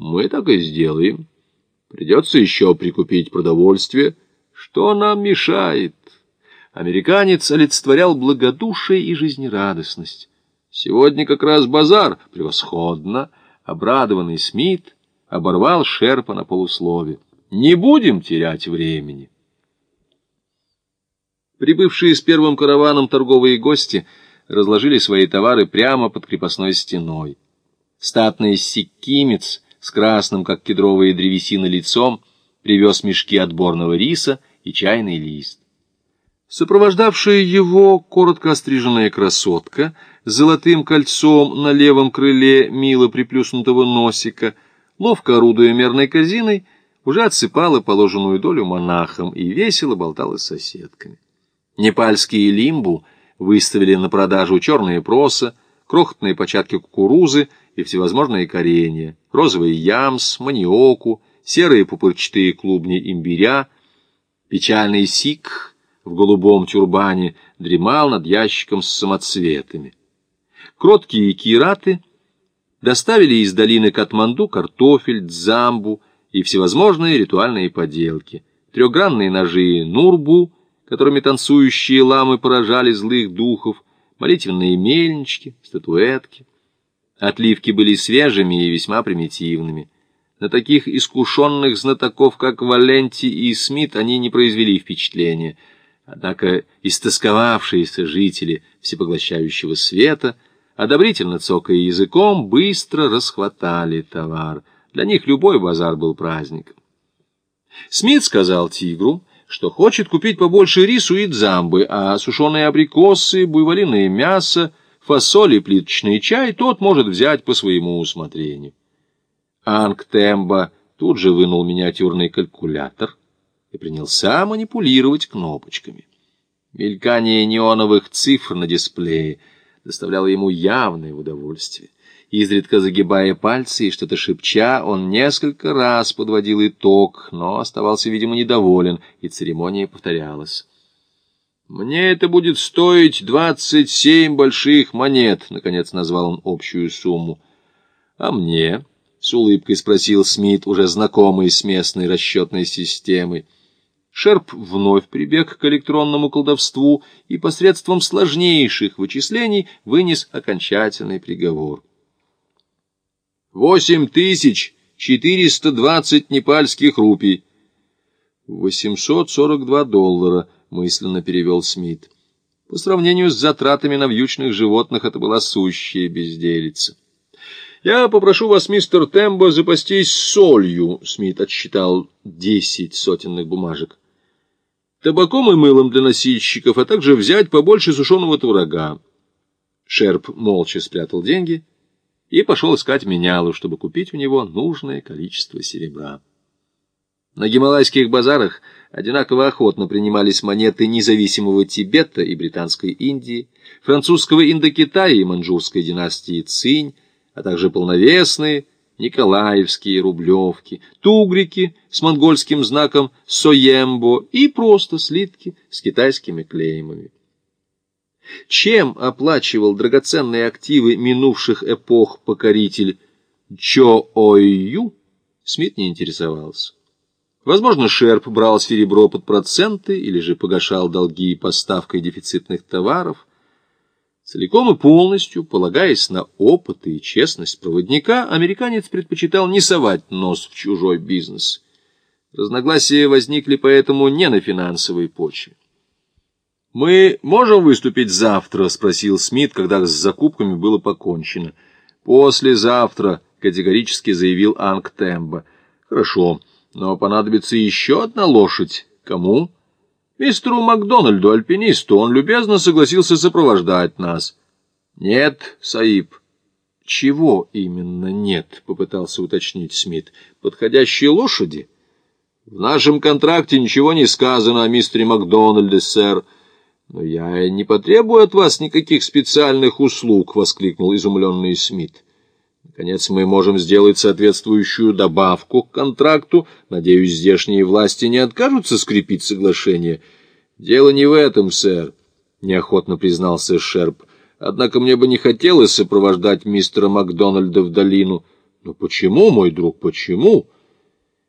Мы так и сделаем. Придется еще прикупить продовольствие. Что нам мешает? Американец олицетворял благодушие и жизнерадостность. Сегодня как раз базар. Превосходно. Обрадованный Смит оборвал шерпа на полуслове. Не будем терять времени. Прибывшие с первым караваном торговые гости разложили свои товары прямо под крепостной стеной. Статный сиккимец с красным, как кедровые древесины, лицом привез мешки отборного риса и чайный лист. Сопровождавшая его коротко остриженная красотка с золотым кольцом на левом крыле мило приплюснутого носика, ловко орудуя мерной корзиной, уже отсыпала положенную долю монахам и весело болтала с соседками. Непальские лимбу выставили на продажу черные проса, крохотные початки кукурузы и всевозможные коренья, розовый ямс, маниоку, серые пупырчатые клубни имбиря, печальный сик в голубом тюрбане дремал над ящиком с самоцветами. Кроткие кираты доставили из долины Катманду картофель, дзамбу и всевозможные ритуальные поделки, трехгранные ножи нурбу, которыми танцующие ламы поражали злых духов, молитвенные мельнички, статуэтки. Отливки были свежими и весьма примитивными. На таких искушенных знатоков, как Валенти и Смит, они не произвели впечатления. Однако истосковавшиеся жители всепоглощающего света, одобрительно цокая языком, быстро расхватали товар. Для них любой базар был праздником. Смит сказал тигру, что хочет купить побольше рису и дзамбы, а сушеные абрикосы, буйволиное мясо, фасоль и плиточный чай тот может взять по своему усмотрению. Анг Темба тут же вынул миниатюрный калькулятор и принялся манипулировать кнопочками. Мелькание неоновых цифр на дисплее доставляло ему явное удовольствие. Изредка загибая пальцы и что-то шепча, он несколько раз подводил итог, но оставался, видимо, недоволен, и церемония повторялась. «Мне это будет стоить двадцать семь больших монет», — наконец назвал он общую сумму. «А мне?» — с улыбкой спросил Смит, уже знакомый с местной расчетной системой. Шерп вновь прибег к электронному колдовству и посредством сложнейших вычислений вынес окончательный приговор. Восемь тысяч четыреста двадцать непальских рупий. Восемьсот сорок два доллара, мысленно перевел Смит. По сравнению с затратами на вьючных животных это была сущая безделица. «Я попрошу вас, мистер Тембо, запастись солью», — Смит отсчитал десять сотенных бумажек. «Табаком и мылом для носильщиков, а также взять побольше сушеного творога». Шерп молча спрятал деньги — и пошел искать менялу, чтобы купить у него нужное количество серебра. На гималайских базарах одинаково охотно принимались монеты независимого Тибета и Британской Индии, французского Индокитая и маньчжурской династии Цинь, а также полновесные николаевские рублевки, тугрики с монгольским знаком Соембо и просто слитки с китайскими клеймами. Чем оплачивал драгоценные активы минувших эпох покоритель Чо-Ой-Ю, Смит не интересовался. Возможно, Шерп брал серебро под проценты или же погашал долги поставкой дефицитных товаров. Целиком и полностью, полагаясь на опыт и честность проводника, американец предпочитал не совать нос в чужой бизнес. Разногласия возникли поэтому не на финансовой почве. «Мы можем выступить завтра?» — спросил Смит, когда с закупками было покончено. «Послезавтра», — категорически заявил Анг Тембо. «Хорошо, но понадобится еще одна лошадь. Кому?» «Мистеру Макдональду, альпинисту. Он любезно согласился сопровождать нас». «Нет, Саиб». «Чего именно нет?» — попытался уточнить Смит. «Подходящие лошади?» «В нашем контракте ничего не сказано о мистере Макдональде, сэр». «Но я не потребую от вас никаких специальных услуг», — воскликнул изумленный Смит. «Наконец мы можем сделать соответствующую добавку к контракту. Надеюсь, здешние власти не откажутся скрепить соглашение». «Дело не в этом, сэр», — неохотно признался Шерп. «Однако мне бы не хотелось сопровождать мистера Макдональда в долину. Но почему, мой друг, почему?